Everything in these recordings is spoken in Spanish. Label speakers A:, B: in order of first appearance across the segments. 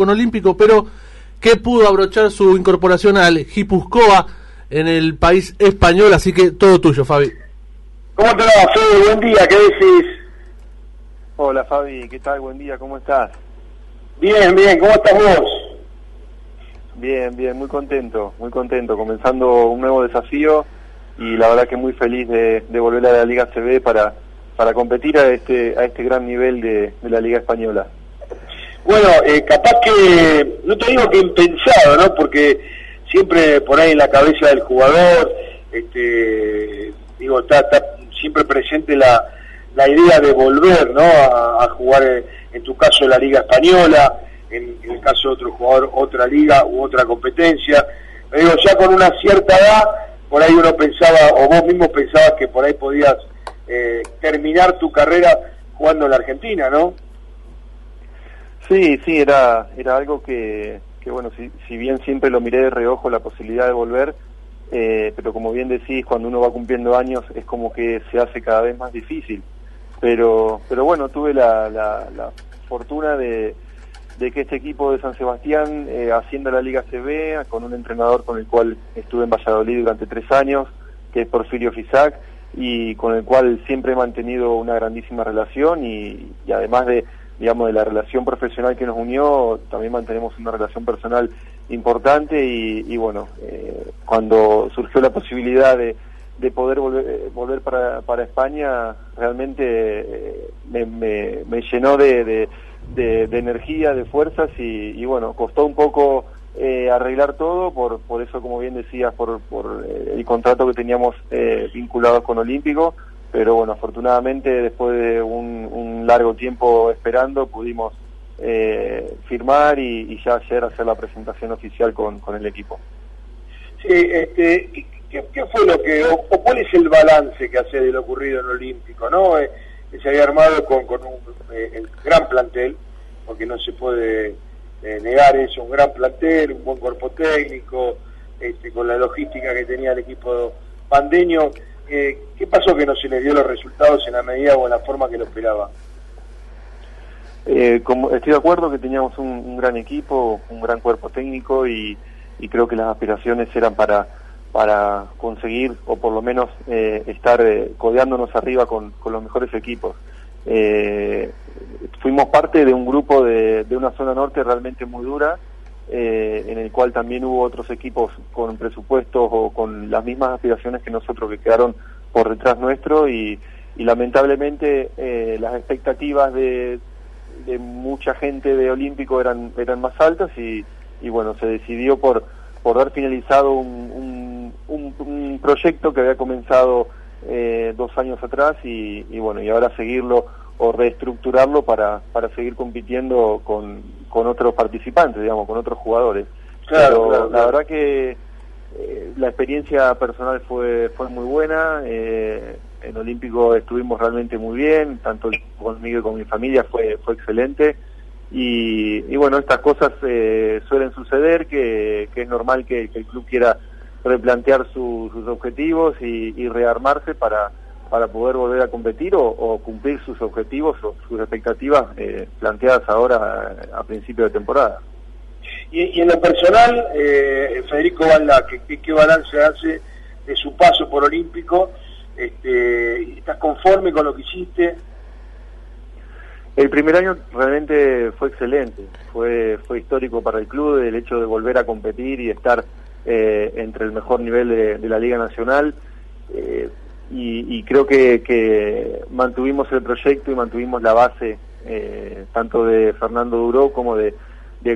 A: con Olímpico, pero que pudo abrochar su incorporación al Hipuscoa en el país español, así que todo tuyo, Fabi.
B: ¿Cómo te va, Fabi? Buen día, ¿qué decís?
C: Hola, Fabi, ¿qué tal? Buen día, ¿cómo estás?
B: Bien, bien, ¿cómo estás vos?
C: Bien, bien, muy contento, muy contento, comenzando un nuevo desafío y la verdad que muy feliz de, volver a la Liga CB para, para competir a este, a este gran nivel de la Liga Española.
B: Bueno, eh, capaz que, no te digo que impensado, ¿no? Porque siempre por ahí en la cabeza del jugador, este, digo, está, siempre presente la, la idea de volver, ¿no? A, jugar, eh, en, tu caso, la Liga Española, en, el caso de otro jugador, otra liga u otra competencia. Pero digo, ya con una cierta edad, por ahí uno pensaba, o vos mismo pensabas que por ahí podías eh, terminar tu carrera jugando en la Argentina, ¿no?
C: Sí, sí, era, era algo que, bueno, si, si bien siempre lo miré de reojo la posibilidad de volver, eh, pero como bien decís, cuando uno va cumpliendo años es como que se hace cada vez más difícil. Pero, pero bueno, tuve la, la, fortuna de, que este equipo de San Sebastián, eh, haciendo la Liga CB, con un entrenador con el cual estuve en Valladolid durante tres años, que es Porfirio Fisac, y con el cual siempre he mantenido una grandísima relación y además de digamos, de la relación profesional que nos unió, también mantenemos una relación personal importante y, bueno, eh, cuando surgió la posibilidad de, de poder volver, eh, volver para, para España, realmente eh, me, me, llenó de, de, energía, de fuerzas y, bueno, costó un poco arreglar todo, por, por eso, como bien decías, por, por el contrato que teníamos vinculado con Olímpico pero bueno, afortunadamente después de un, largo tiempo esperando pudimos eh, firmar y, ya ayer hacer la presentación oficial con, el equipo.
B: Sí, este, ¿qué, fue lo que, o, cuál es el balance que hace de lo ocurrido en Olímpico? ¿no? Eh, se había armado con, con un eh, gran plantel, porque no se puede negar eso, un gran plantel, un buen cuerpo técnico, este, con la logística que tenía el equipo pandeño. Eh, ¿qué pasó que no se le dio los resultados en la medida o en la forma que lo esperaba?
C: Eh, como, estoy de acuerdo que teníamos un, gran equipo, un gran cuerpo técnico y, creo que las aspiraciones eran para, para conseguir o por lo menos eh, estar codeándonos arriba con, los mejores equipos. fuimos parte de un grupo de, de una zona norte realmente muy dura eh, en el cual también hubo otros equipos con presupuestos o con las mismas aspiraciones que nosotros que quedaron por detrás nuestro y, lamentablemente eh, las expectativas de, mucha gente de Olímpico eran, eran más altas y, bueno, se decidió por, por dar finalizado un, un, proyecto que había comenzado eh, dos años atrás y, y bueno, y ahora seguirlo o reestructurarlo para, para seguir compitiendo con, con otros participantes, digamos, con otros jugadores. Pero la verdad que eh, la experiencia personal fue, fue muy buena, eh, en Olímpico estuvimos realmente muy bien, tanto conmigo y con mi familia fue, fue excelente. Y, y bueno, estas cosas eh, suelen suceder, que, es normal que, el club quiera replantear sus objetivos y, y rearmarse para para poder volver a competir o, cumplir sus objetivos o sus expectativas eh, planteadas ahora a, principio de temporada.
B: Y, en lo personal, eh, Federico Valda, ¿qué, ¿qué, balance hace de su paso por Olímpico? Este, ¿Estás conforme con lo que hiciste?
C: El primer año realmente fue excelente, fue, fue histórico para el club el hecho de volver a competir y estar eh, entre el mejor nivel de, la Liga Nacional. Eh, y, creo que, mantuvimos el proyecto y mantuvimos la base eh, tanto de Fernando Duró como de,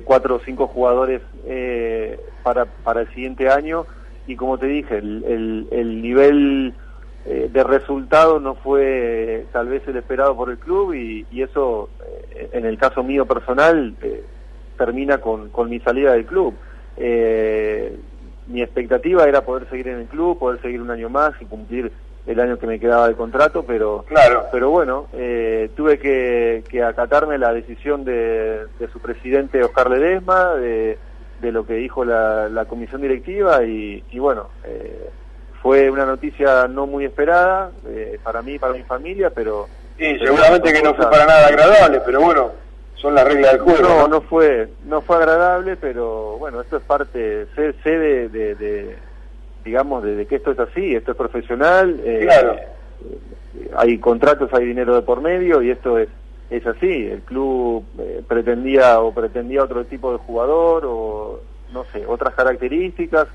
C: cuatro o cinco jugadores eh, para, para el siguiente año y como te dije, el, el, nivel eh, de resultado no fue tal vez el esperado por el club y, eso en el caso mío personal termina con, con mi salida del club. mi expectativa era poder seguir en el club, poder seguir un año más y cumplir el año que me quedaba de contrato, pero
B: claro.
C: pero bueno, eh, tuve que, acatarme la decisión de, su presidente Oscar Ledesma, de, de lo que dijo la, comisión directiva y, bueno, eh, fue una noticia no muy esperada eh, para mí para mi familia, pero...
B: Sí, seguramente que no fue para nada agradable, pero bueno. son las reglas del juego.
C: No, no fue, no fue agradable, pero bueno, esto es parte, sé, sé de, de, digamos, de, que esto es así, esto es profesional.
B: Eh, claro.
C: hay contratos, hay dinero de por medio y esto es es así. El club eh, pretendía o pretendía otro tipo de jugador o no sé otras características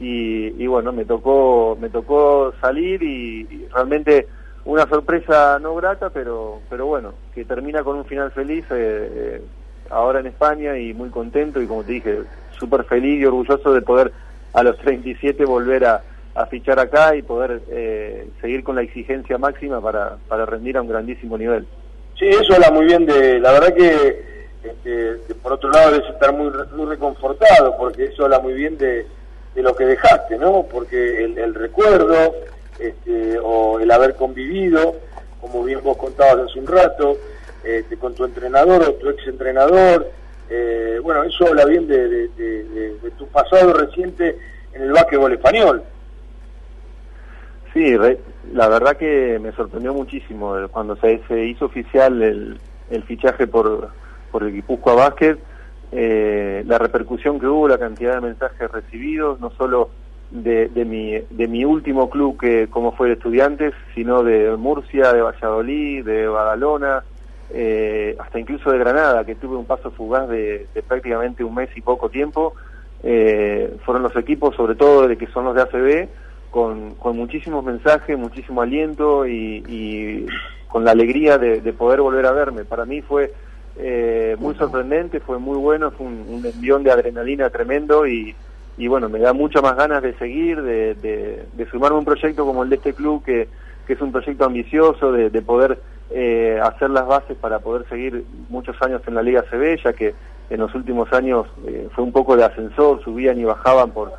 C: y, bueno me tocó me tocó salir y realmente una sorpresa no grata, pero, pero bueno, que termina con un final feliz eh, eh, ahora en España y muy contento y como te dije, súper feliz y orgulloso de poder a los 37 volver a, fichar acá y poder eh, seguir con la exigencia máxima para, para rendir a un grandísimo nivel.
B: Sí, eso habla muy bien de, la verdad que, este, por otro lado debes estar muy, muy reconfortado porque eso habla muy bien de, de lo que dejaste, ¿no? Porque el, el recuerdo, este, o el haber convivido, como bien vos contabas hace un rato, este, con tu entrenador o tu ex entrenador. Eh, bueno, eso habla bien de, tu pasado reciente en el básquetbol español.
C: Sí, la verdad que me sorprendió muchísimo cuando se, hizo oficial el, el fichaje por, por el Guipúzcoa Básquet, eh, la repercusión que hubo, la cantidad de mensajes recibidos, no solo de, de, mi, de mi último club que como fue Estudiantes, sino de Murcia, de Valladolid, de Badalona, eh, hasta incluso de Granada, que tuve un paso fugaz de, prácticamente un mes y poco tiempo. Eh, fueron los equipos, sobre todo de que son los de ACB, con, con muchísimos mensajes, muchísimo aliento y, con la alegría de, poder volver a verme. Para mí fue eh, muy sorprendente, fue muy bueno, fue un, un envión de adrenalina tremendo y, y bueno, me da muchas más ganas de seguir, de, de, sumarme a un proyecto como el de este club, que, que es un proyecto ambicioso, de, poder eh, hacer las bases para poder seguir muchos años en la Liga CB, ya que en los últimos años eh, fue un poco de ascensor, subían y bajaban por,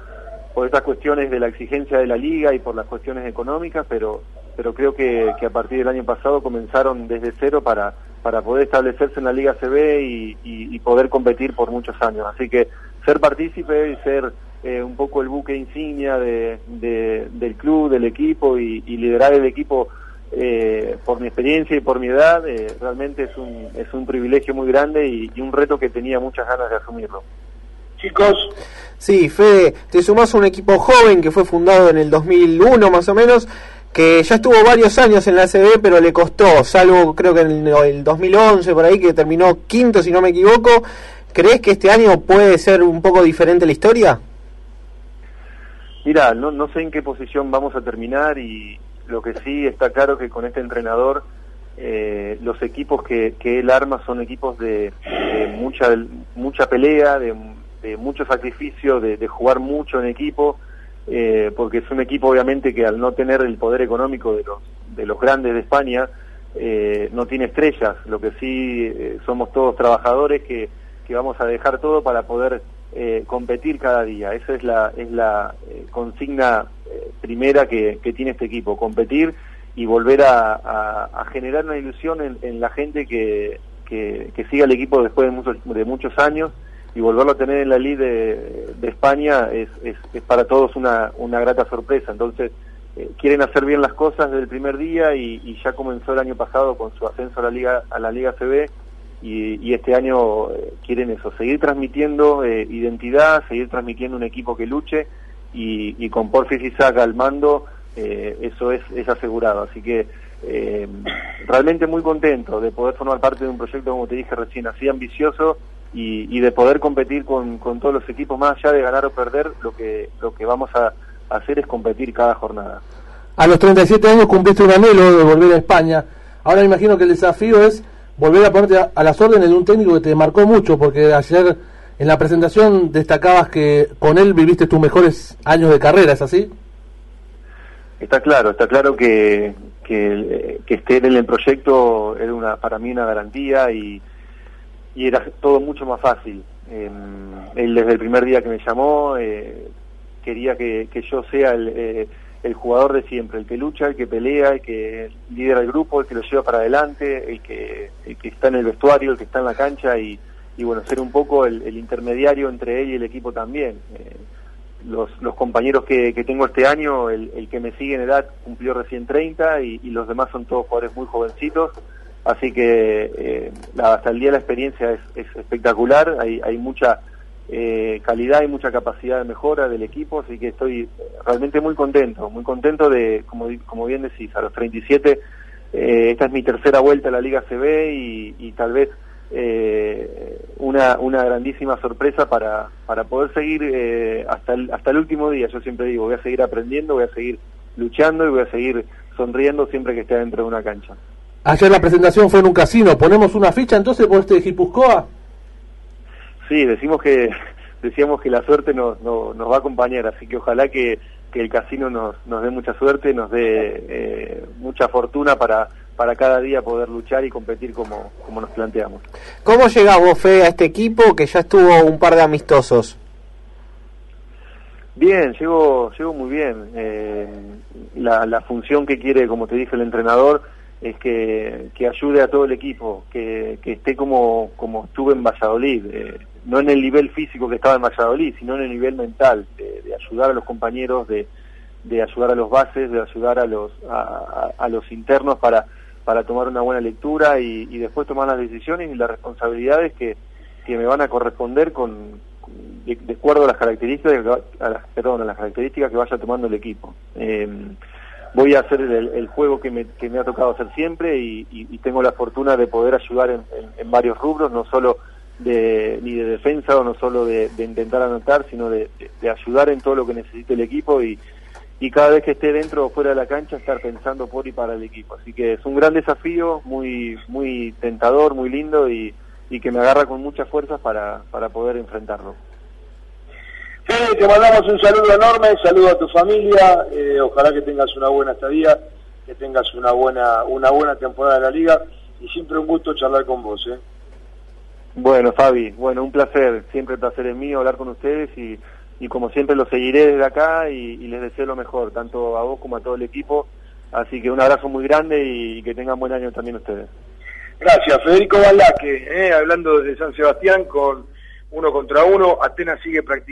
C: por estas cuestiones de la exigencia de la liga y por las cuestiones económicas, pero, pero creo que, que a partir del año pasado comenzaron desde cero para, para poder establecerse en la Liga CB y, y, y poder competir por muchos años. Así que ser partícipe y ser eh, un poco el buque insignia de, del club, del equipo y, liderar el equipo eh, por mi experiencia y por mi edad, eh, realmente es un, es un privilegio muy grande y, un reto que tenía muchas ganas de asumirlo.
B: Chicos.
D: Sí, Fede, te sumás a un equipo joven que fue fundado en el 2001 más o menos, que ya estuvo varios años en la CB, pero le costó, salvo creo que en el 2011 por ahí, que terminó quinto si no me equivoco. ¿Crees que este año puede ser un poco diferente la historia?
C: Mira, no, no sé en qué posición vamos a terminar y lo que sí está claro que con este entrenador eh, los equipos que, que, él arma son equipos de, mucha mucha pelea, de, mucho sacrificio, de, jugar mucho en equipo, eh, porque es un equipo obviamente que al no tener el poder económico de los, de los grandes de España, eh, no tiene estrellas, lo que sí somos todos trabajadores que, que vamos a dejar todo para poder eh, competir cada día. Esa es la, es la eh, consigna eh, primera que, tiene este equipo, competir y volver a, generar una ilusión en, la gente que, que, siga el equipo después de muchos, de muchos años y volverlo a tener en la Liga de, España es, es, para todos una, una grata sorpresa. Entonces, quieren hacer bien las cosas desde el primer día y, y, ya comenzó el año pasado con su ascenso a la Liga, a la Liga CB y, este año eh, quieren eso, seguir transmitiendo eh, identidad, seguir transmitiendo un equipo que luche y, con Porfis Isaac al mando eh, eso es, es asegurado. Así que realmente muy contento de poder formar parte de un proyecto, como te dije recién, así ambicioso y, de poder competir con, con, todos los equipos, más allá de ganar o perder, lo que, lo que vamos a hacer es competir cada jornada.
A: A los 37 años cumpliste un anhelo de volver a España. Ahora me imagino que el desafío es volver a ponerte a, las órdenes de un técnico que te marcó mucho, porque ayer en la presentación destacabas que con él viviste tus mejores años de carrera, ¿es así?
C: Está claro, está claro que, que, que esté en el proyecto era una, para mí una garantía y, y era todo mucho más fácil. Em, él desde el primer día que me llamó eh, quería que, que, yo sea el, eh, el jugador de siempre, el que lucha, el que pelea, el que lidera el grupo, el que lo lleva para adelante, el que, el que está en el vestuario, el que está en la cancha y, y bueno, ser un poco el, intermediario entre él y el equipo también. Eh, los, los compañeros que, que tengo este año, el, el, que me sigue en edad cumplió recién 30 y, y los demás son todos jugadores muy jovencitos Así que eh, hasta el día la experiencia es, espectacular, hay, hay mucha eh, calidad y mucha capacidad de mejora del equipo, así que estoy realmente muy contento, muy contento de, como, como bien decís, a los 37, eh, esta es mi tercera vuelta a la Liga CB y, y tal vez eh, una, una grandísima sorpresa para, para poder seguir eh, hasta, el, hasta el último día. Yo siempre digo, voy a seguir aprendiendo, voy a seguir luchando y voy a seguir sonriendo siempre que esté dentro de una cancha.
A: Ayer la presentación fue en un casino. ¿Ponemos una ficha entonces por este Gipuzcoa?
C: Sí, decimos que decíamos que la suerte nos, nos, va a acompañar, así que ojalá que, que el casino nos, nos dé mucha suerte, nos dé eh, mucha fortuna para, para cada día poder luchar y competir como, como nos planteamos.
D: ¿Cómo llega vos, Fe, a este equipo que ya estuvo un par de amistosos?
C: Bien, llego, llego muy bien. Eh, la, la función que quiere, como te dije, el entrenador es que, que ayude a todo el equipo, que, que esté como, como estuve en Valladolid, eh, no en el nivel físico que estaba en Valladolid, sino en el nivel mental, de, ayudar a los compañeros, de, de, ayudar a los bases, de ayudar a los, a, los internos para, para tomar una buena lectura y, y, después tomar las decisiones y las responsabilidades que, que me van a corresponder con, de, de acuerdo a las características a perdón, a las características que vaya tomando el equipo. Eh, voy a hacer el, juego que me, ha tocado hacer siempre y, tengo la fortuna de poder ayudar en, varios rubros, no solo de, ni de defensa o no solo de, intentar anotar, sino de, ayudar en todo lo que necesite el equipo y, y cada vez que esté dentro o fuera de la cancha estar pensando por y para el equipo. Así que es un gran desafío, muy, muy tentador, muy lindo y, y que me agarra con muchas fuerzas para, para poder enfrentarlo.
B: Fede, te mandamos un saludo enorme, saludo a tu familia, eh, ojalá que tengas una buena estadía, que tengas una buena, una buena temporada de la liga y siempre un gusto charlar con vos. ¿eh?
C: Bueno, Fabi, bueno, un placer, siempre el placer es mío hablar con ustedes y, y como siempre los seguiré desde acá y, y, les deseo lo mejor, tanto a vos como a todo el equipo. Así que un abrazo muy grande y que tengan buen año también ustedes.
B: Gracias, Federico Balaque, eh, hablando desde San Sebastián con uno contra uno, Atenas sigue practicando.